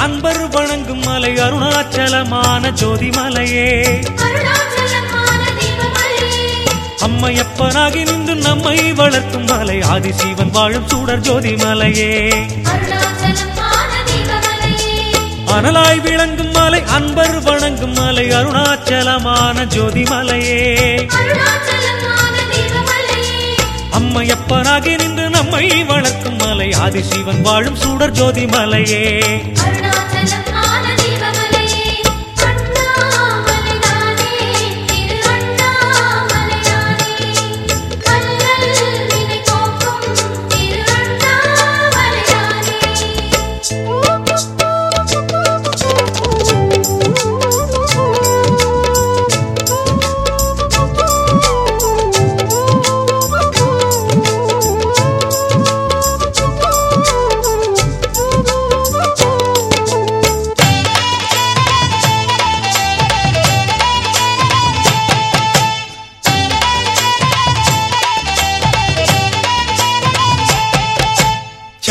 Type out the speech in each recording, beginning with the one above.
அன்பர் வணங்கும் மலை அருணாச்சலமான ஜோதி மலையே அம்மையப்பனாகி நின்று நம்மை வளர்க்கும் மலை ஆதிசிவன் வாழும் சூடர் ஜோதி மலையே அனலாய் விளங்கும் மலை அன்பர் வணங்கும் மலை அருணாச்சலமான ஜோதி மலையே அம்மையப்பனாகி நின்று நம்மை வளர்க்கும் மலை ஆதிசிவன் வாழும் சூடர் ஜோதி மலையே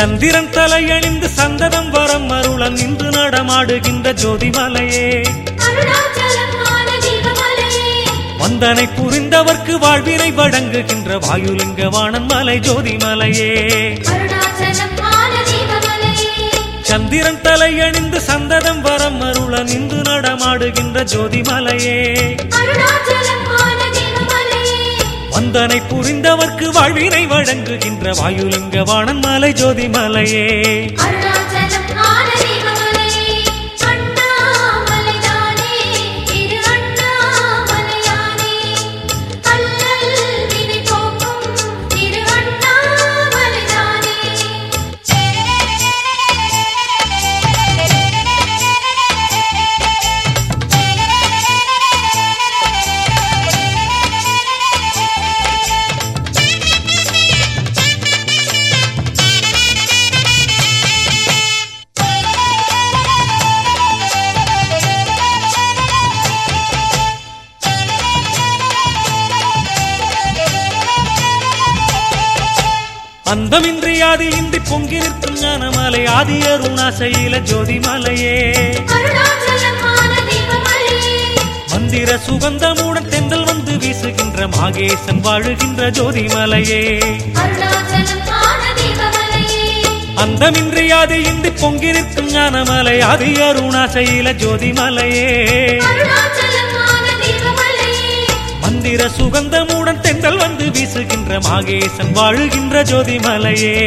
சந்திரன் தலையணிந்து சந்ததம் வரம் அருளன் நின்று நடமாடுகின்ற ஜோதி மலையே அருணாச்சலமான தீபமலையே. வந்தனை புரிந்தவர்க்கு வாழ்வினை வழங்குகின்ற வாயுலிங்க வாணன் மலை ஜோதி மலையே அருணாச்சலமான தீபமலையே. சந்திரன் தலையணிந்து சந்ததம் வரம் அருள நின்று நடமாடுகின்ற ஜோதி மலையே அருணாச்சலமான தீபமலையே வந்தனை புரிந்தவர்க்கு வாழ்வினை வழங்குகின்ற வாயுலிங்க வாணன் மலை ஜோதி மலையே. அந்தமின்றி ஆதி இன்றி பொங்கி நிற்கும் ஞானமலை ஆதி அருணாசையில ஜோதி மலையே மந்திர சுகந்தமுடன் தெந்தல் வந்து வீசுகின்ற மாகேசன் வாழுகின்ற ஜோதி மலையே அந்தமின்றி ஆதி இன்றி பொங்கி நிற்கும் ஞானமலை ஆதி அருணாசையில ஜோதி மலையே மந்திர சுகந்தமுடன் தென்றல் வந்து வீசுகின்ற மாகேசன் வாழுகின்ற ஜோதி மலையே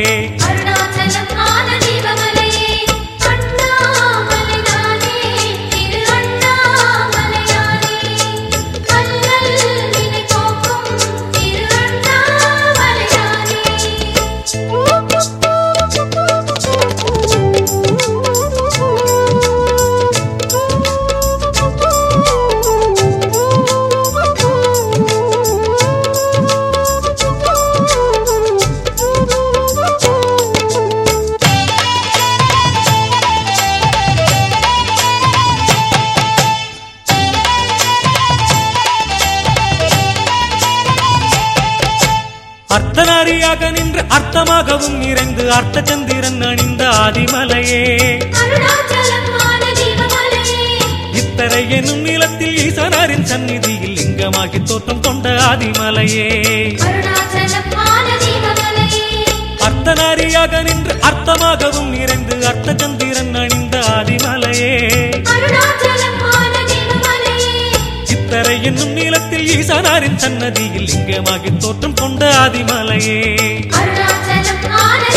அருளாகவும் நிறைந்து அர்த்த சந்திரன் அணிந்த ஆதிமலையே. இத்தரை எனும் நிலத்தில் ஈசனாரின் சந்நிதியில் லிங்கமாகி தோற்றம் கொண்ட ஆதிமலையே. அருணாச்சலமான அர்த்தநாரியாக நின்று அர்த்தமாகவும் நிறைந்து அர்த்த சந்திரன் அணிந்த ஆதிமலையே. அருணாச்சலமான இத்தரை என்னும் நீளத்தில் ஈசானாரின் சன்னதியில் லிங்கமாகி தோற்றம் கொண்ட ஆதிமலையே. அருணாச்சலமான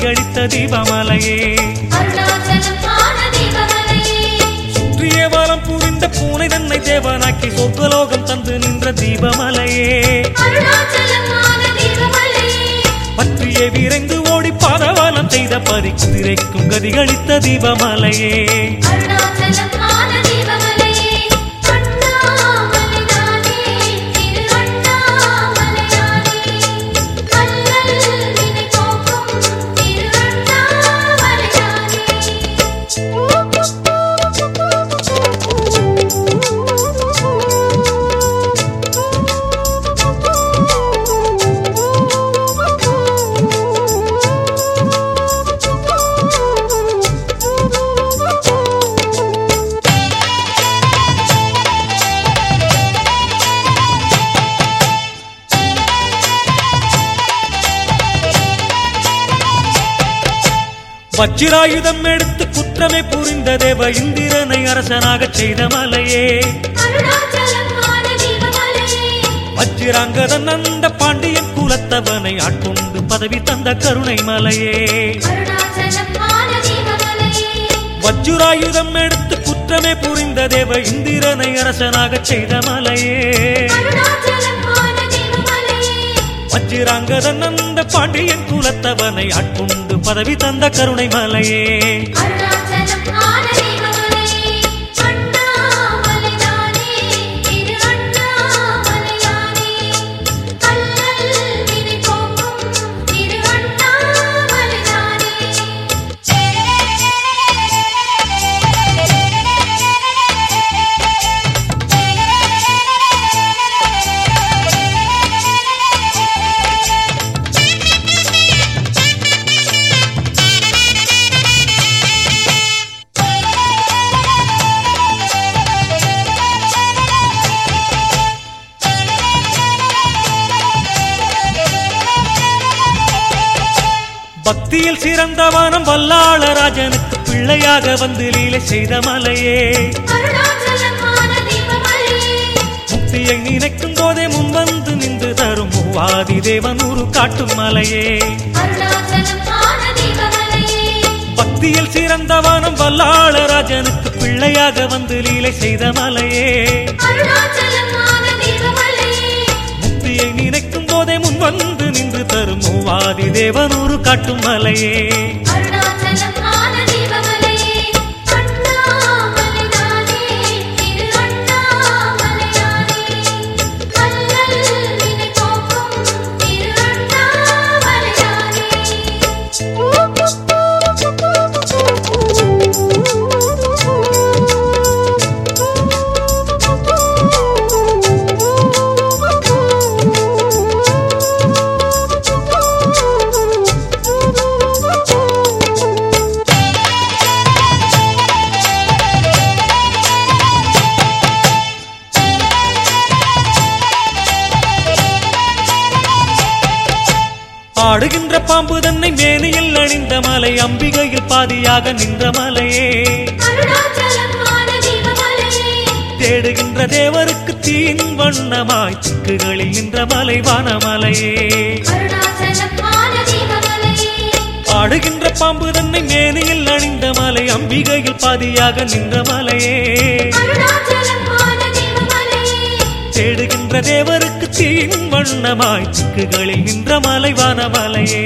கதிகளித்த தீபமலையே. சுற்றிய வலம் புரிந்த பூனை தன்னை தேவனாக்கி சொர்க்கலோகம் தந்து நின்ற தீபமலையே. பற்றியே விரைந்து ஓடி பாதவாலம் செய்த பரி குதிரைக்கும் கதிகளித்த தீபமலையே. வச்சிராயுதம் எடுத்து குற்றமே புரிந்த தேவ இந்திரனை அரசனாக செய்த மலையே. வச்சிராங்கதன் அந்த பாண்டியன் குலத்தவனை ஆட்கொண்டு பதவி தந்த கருணை மலையே. அருணாச்சலம் எடுத்து குற்றமே புரிந்த தேவ இந்திரனை அரசனாக செய்த மலையே. அருணாச்சலம் பாண்டியன் குலத்தவனை ஆட்கொண்டு பதவி தந்த கருணை மலையே பக்தியில் சிறந்த வானம் வல்லாளராஜனுக்கு பிள்ளையாக வந்து லீலை செய்த மலையே. முக்தியை நினைக்கும் போதே முன்வந்து நின்று தரும் மூவாதி தேவன் ஒரு காட்டும் மலையே. பக்தியில் சிறந்த வானம் வல்லாளராஜனுக்கு பிள்ளையாக வந்து லீலை செய்த மலையே. வந்து நின்று தரும் மூவாதி தேவன் ஒரு காட்டும் மலையே. தன்னை மேனியில் அணிந்த மலை அம்பிகையில் பாதியாக நின்ற மலையே. தேடுகின்ற தேவருக்கு தீன் வண்ணமாய் சிக்குகளில் நின்ற மலை வானமலையே. அருணாச்சலம் ஆன தீபமலையே. ஆடுகின்ற பாம்பு தன்னை மேனியில் அணிந்த மலை அம்பிகையில் பாதியாக நின்ற மலையே. தேடுகின்ற தேவருக்கு தீன் வண்ணமாய் சிக்குகளில் நின்ற மலைவான மலையே.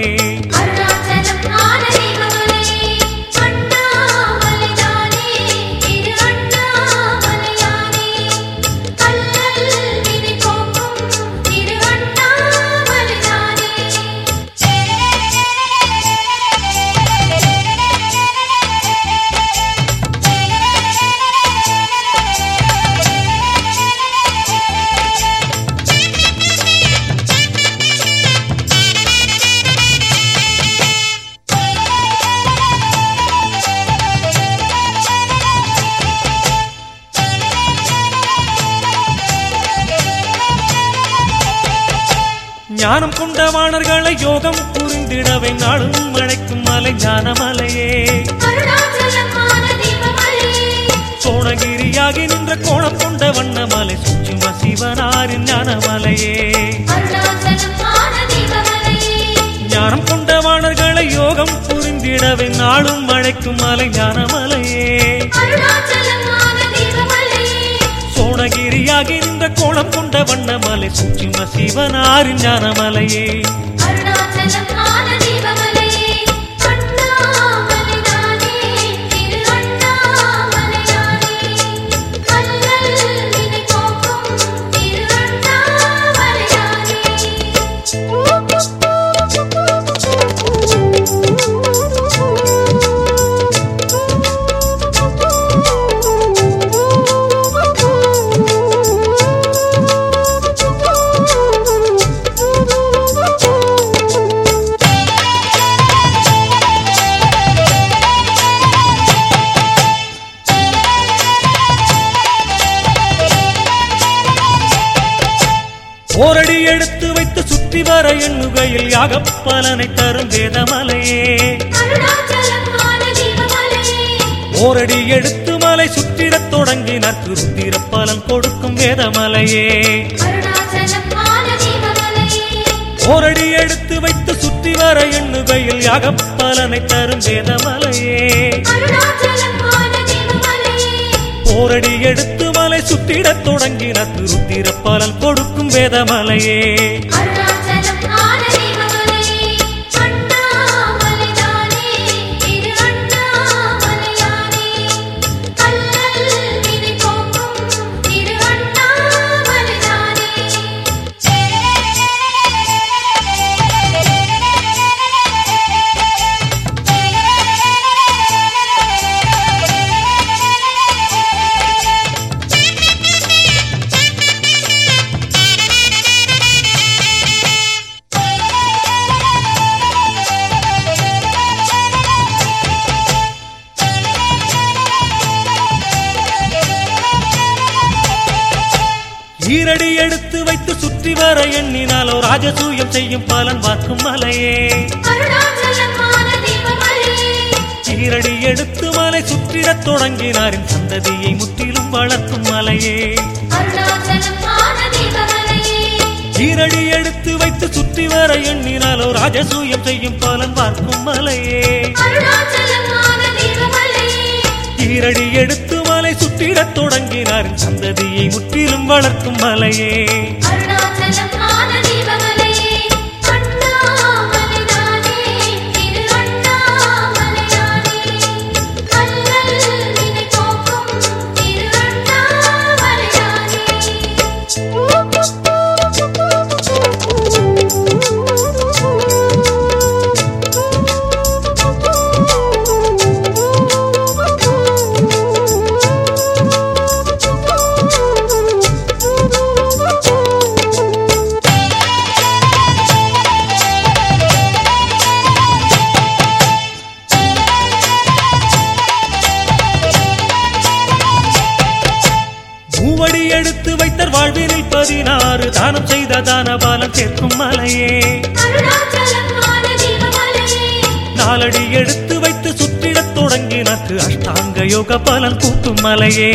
ஞானமலையே. கோணகிரியாகி நின்ற கோணம் கொண்ட வண்ணமலை சுச்சும சிவனாரின் ஞானமலையே. ஞானம் கொண்ட வாணர்களை யோகம் புரிந்திடவே நாளும் மழைக்கும் மலை ஞானமலையே. அருணாச்சலமான நின்ற கோலம் கொண்ட வண்ணமலை சுற்றிம சிவனாரின் ஞானமலையே. பலனை தரும் வேதமலையே. ஓரடி எடுத்து மலை சுற்றிடத் தொடங்கினார். திருத்திர பலன் கொடுக்கும் வேதமலையே. ஓரடி எடுத்து வைத்து சுற்றி வர எண்ணுகையில் யாகப் பலனை தரும் வேதமலையே. ஓரடி எடுத்து மலை சுற்றிடத் தொடங்கினார். திருத்திர பலன் கொடுக்கும் வேதமலையே. வைத்து சுற்றி வர எண்ணினாலோ ராஜசூயம் செய்யும் பலன் பார்க்கும் மலையே. சீரடி எடுத்து மலை சுற்றிடத் தொடங்கினாரின் சந்ததியை முற்றிலும் வளர்க்கும் மலையே. சீரடி எடுத்து வைத்து சுற்றி வர எண்ணினாலோ ராஜசூயம் செய்யும் பலன் பார்க்கும் மலையே. சீரடி எடுத்து மலை சுற்றிடத் தொடங்கினாரின் சந்ததியை முற்றிலும் வளர்க்கும் மலையே. மூவடி எடுத்து வைத்தர் வாழ்வினில் பதினாறு. தானம் செய்த தான பலன் சேர்க்கும் மலையே. நாலடி எடுத்து வைத்து சுற்றிடத் தொடங்கினக்கு அஷ்டாங்க யோக பலன் கூட்டும் மலையே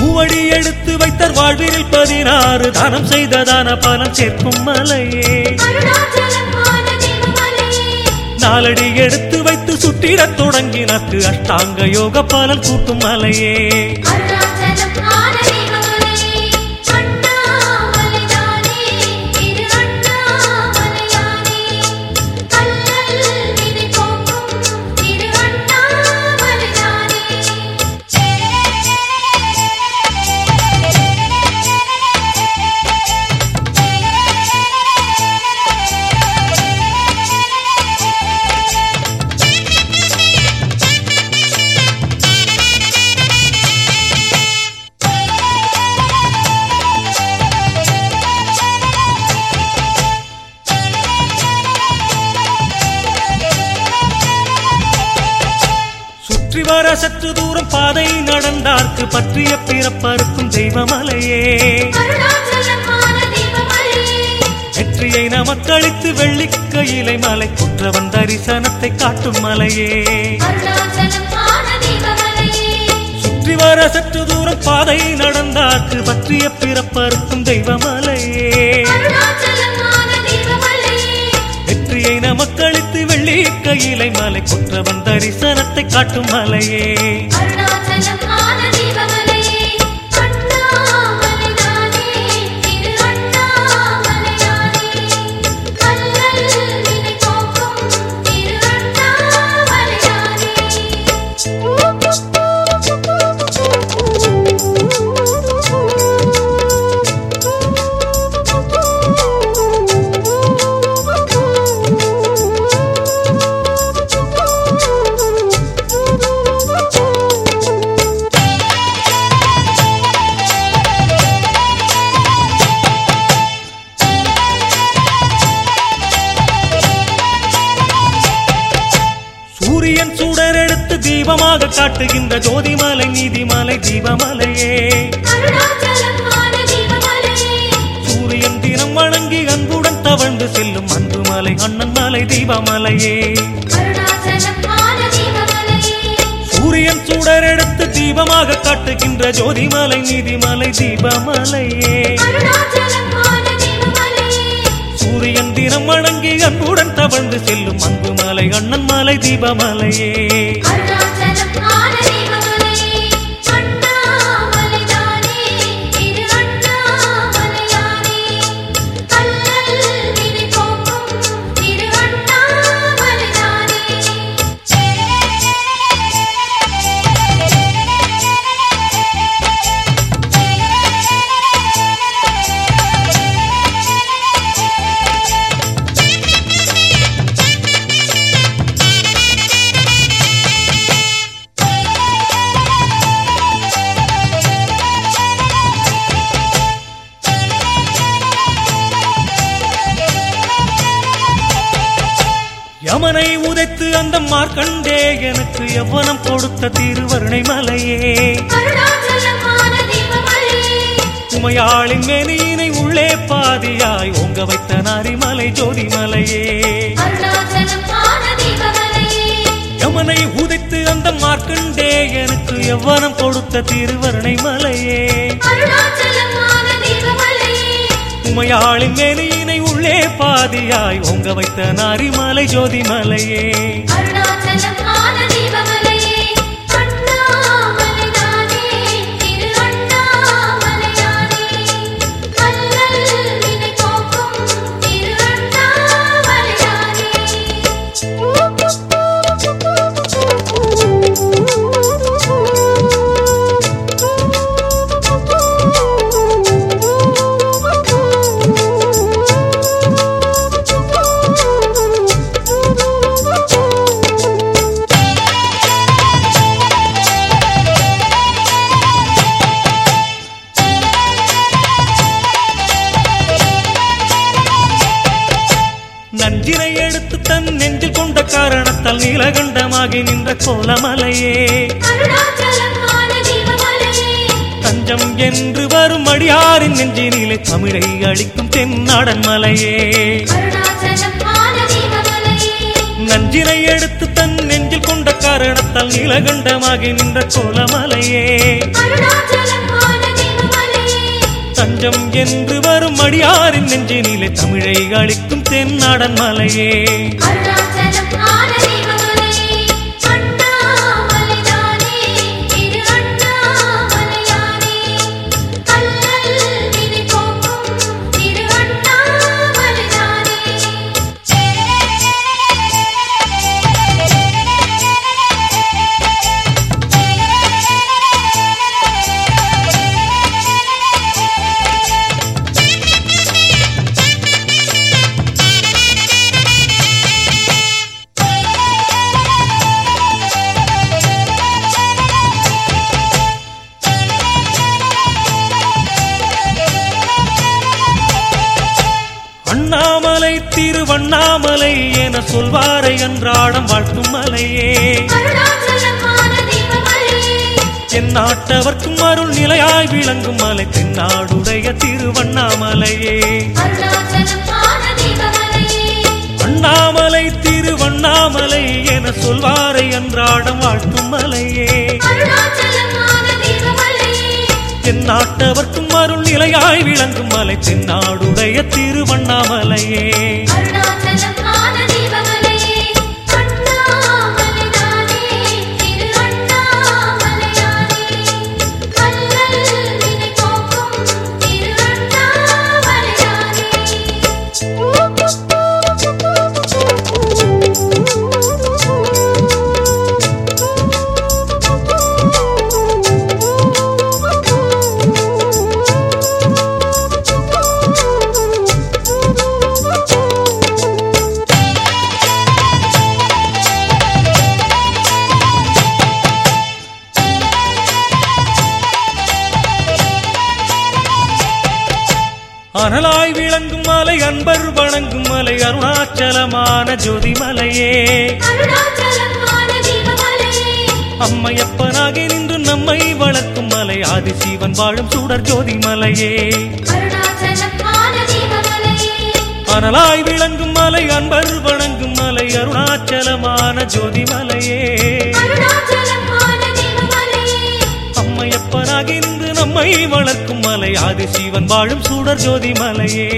மூவடி எடுத்து வைத்தர் வாழ்வினில் பதினாறு. தானம் செய்த தான பலன் சேர்க்கும் மலையே. நாலடி எடுத்து வைத்து சுட்டிடத் தொடங்கினக்கு அஷ்டாங்க யோக பலன் கூட்டும் மலையே. காற்று பற்றிய பிறப்பறுக்கும் தெய்வமலையே. வெற்றியை நமக்களித்து வெள்ளிக்கையிலை மலை குற்றவன் தரிசனத்தை காட்டும் மலையே. சுற்றி வர சற்று தூரம் பாதை நடந்தாக்கு பற்றிய பிறப்பறுக்கும் தெய்வமலையே. வெற்றியை நமக்களித்து வெள்ளிக்கையிலை மலை குற்றவன் தரிசனத்தை காட்டும் மலையே. தீபமாக காட்டுகின்ற ஜோதிமலை நீதிமலை தீபமலையே. சூரியன் தினம் வணங்கி அன்புடன் தவழ்ந்து செல்லும் அன்புமலை அண்ணன் மலை தீபமலையே. சூரியன் சுடரெடுத்து தீபமாக காட்டுகின்ற ஜோதிமலை நீதிமலை தீபமலையே. சூரியன் தினம் வணங்கி அன்புடன் தவழ்ந்து செல்லும் அன்புமலை அண்ணன் மலை தீபமலையே. அந்த மார்க்கண்டே எனக்கு எவ்வனம் கொடுத்த திருவருணை மலையே. உமையாளின் மேனியினை உள்ளே பாதியாய் ஓங்க வைத்த நாரிமலை ஜோதிமலையே. யமனை உதைத்து அந்த மார்க்கண்டே எனக்கு எவ்வனம் கொடுத்த திருவருணை மலையே. உமையாளின் மேனியினை பாதியாய் உங்க வைத்த நாரிமலை ஜோதிமலையே. அருணாச்சலம் நஞ்சினை எடுத்து தன் நெஞ்சில் கொண்ட காரணத்தால் நீலகண்டமாகி நின்ற கோலமலையே. தஞ்சம் என்று வரும் அடியாரின் நெஞ்சினிலே தமிழை அளிக்கும் தென்னாடன் மலையே. அருணாச்சலம் நஞ்சினை எடுத்து தன் நெஞ்சில் கொண்ட காரணத்தால் நீலகண்டமாகி நின்ற கோலமலையே. அருணாச்சலம் தஞ்சம் என்று வரும் அடியாரின் நெஞ்சினிலே தமிழை அளிக்கும் தென்னாடன் மலையே என்றாடம் வாழ்த்தும் மலையே. அருணாச்சலம் அருள் நிலையாய் விளங்கும் மலை தென்னாடுடைய திருவண்ணாமலையே. அண்ணாமலை திருவண்ணாமலை என சொல்வாரை என்றாடம் வாழ்த்தும் மலையே. அருணாச்சலம் அருள் நிலையாய் விளங்கும் மலை தென்னாடுடைய திருவண்ணாமலையே. ஜோதிமலையே அம்மையப்பனாகி நின்று நம்மை வளர்க்கும் மலை ஆதிசீவன் வாழும் சுடர் ஜோதிமலையே. அனலாய் விளங்கும் மலை அன்பர் வணங்கும் மலை அருணாச்சலமான ஜோதிமலையே. அம்மையப்பனாகி நின்று நம்மை வளர்க்கும் மலை ஆதிசீவன் வாழும் சுடர் ஜோதிமலையே.